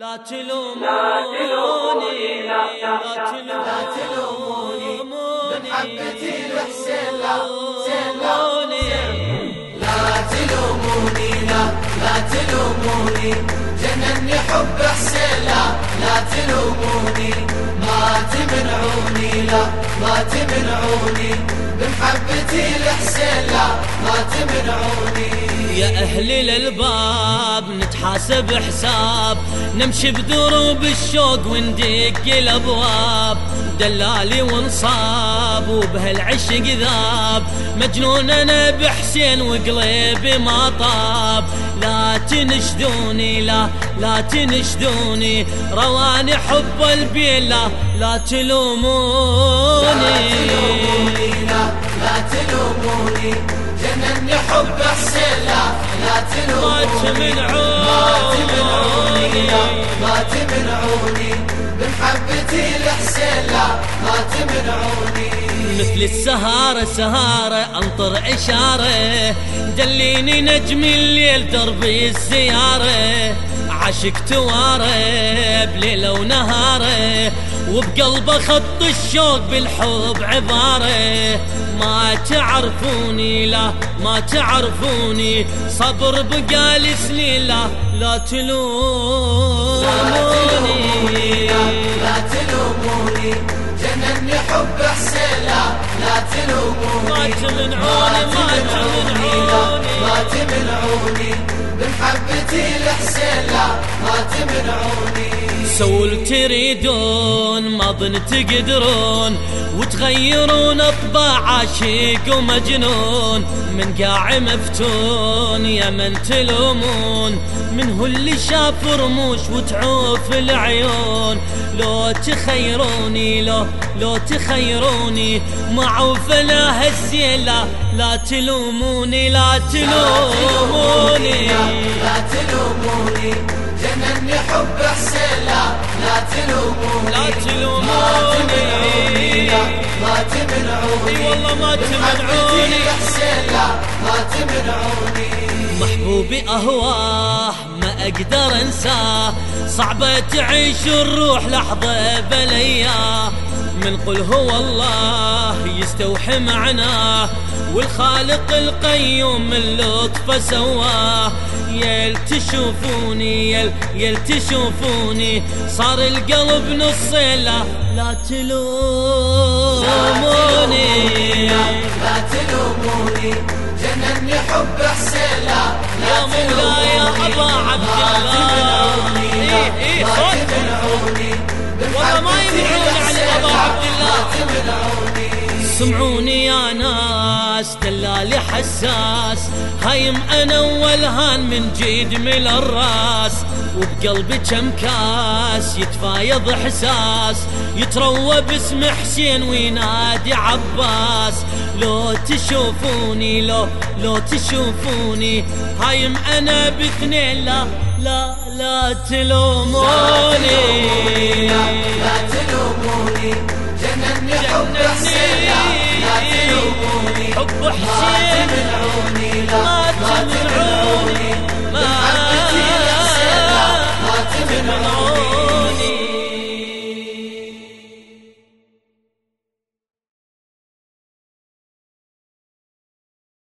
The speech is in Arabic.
لا تلوموني لا تلوموني تلوموني لا تلوموني لا تلوموني جنني حب حسين لا تلوموني ما تمنعوني لا ما تمنعوني بمحبتي لحسين لا ما تمنعوني يا أهل الألباب نتحاسب حساب نمشي بدروب الشوق وندق الأبواب. دلالي ونصاب وبهالعشق ذاب مجنون أنا بحسين وقلبي ما طاب. لا تنشدوني لا لا تنشدوني رواني حب البيل لا تلوموني. لا لا تلوموني جنني حب حسين لا لا ما تلوموني تمنعوني. ما تمنعوني. بمحبتي لحسين لا ما تمنعوني. مثل السهارة سهارة أنطر إشارة دليني نجم الليل دربي الزيارة. عشق توارة بليلة ونهارة. وبقلبه خط الشوق بالحب عبارة. ما تعرفوني لا ما تعرفوني. صبر بقالي سنين لا لا تلوموني. لا تلوموني. جنني حب تمنعوني ما تمنعوني ما تمنعوني. بمحبتي لحسين لا ما تمنعوني سووا اللي تريدون ما ظن تقدرون. وتغيرون أطباع عاشق ومجنون. من قاع مفتون يا من تلومون. من هو اللي شاف رموش وتعوف العيون. لو تخيروني لو لو تخيروني. معوف لا هالزين لا لا تلوموني لا تلوموني. لا تلوموني. جنني اي والله ما تمنعوني. ما تمنعوني. محبوبي أهواه ما أقدر أنساه. صعبة تعيش الروح لحظة بلياه من قل هو الله يستوحي معناه والخالق القيوم من لطفه سواه. يل تشوفوني يل يل تشوفوني صار القلب نصين لا لا تلوموني لا تلوموني جنني حب حسين لا يا مولاي يا أبا عبد الله. إيه إيه صوت والله ما يمنعون عن أبا عبد الله. سمعوني يا ناس. دلالي حساس. هايم أنا والهان من جيد من الراس. وبقلبي كم كاس يتفايض إحساس. يتروى باسم حسين وينادي عباس. لو تشوفوني لو لو تشوفوني. هايم أنا باثنين لا لا لا تلوموني. لا تلوموني. جنني حب حسين. حب حسين.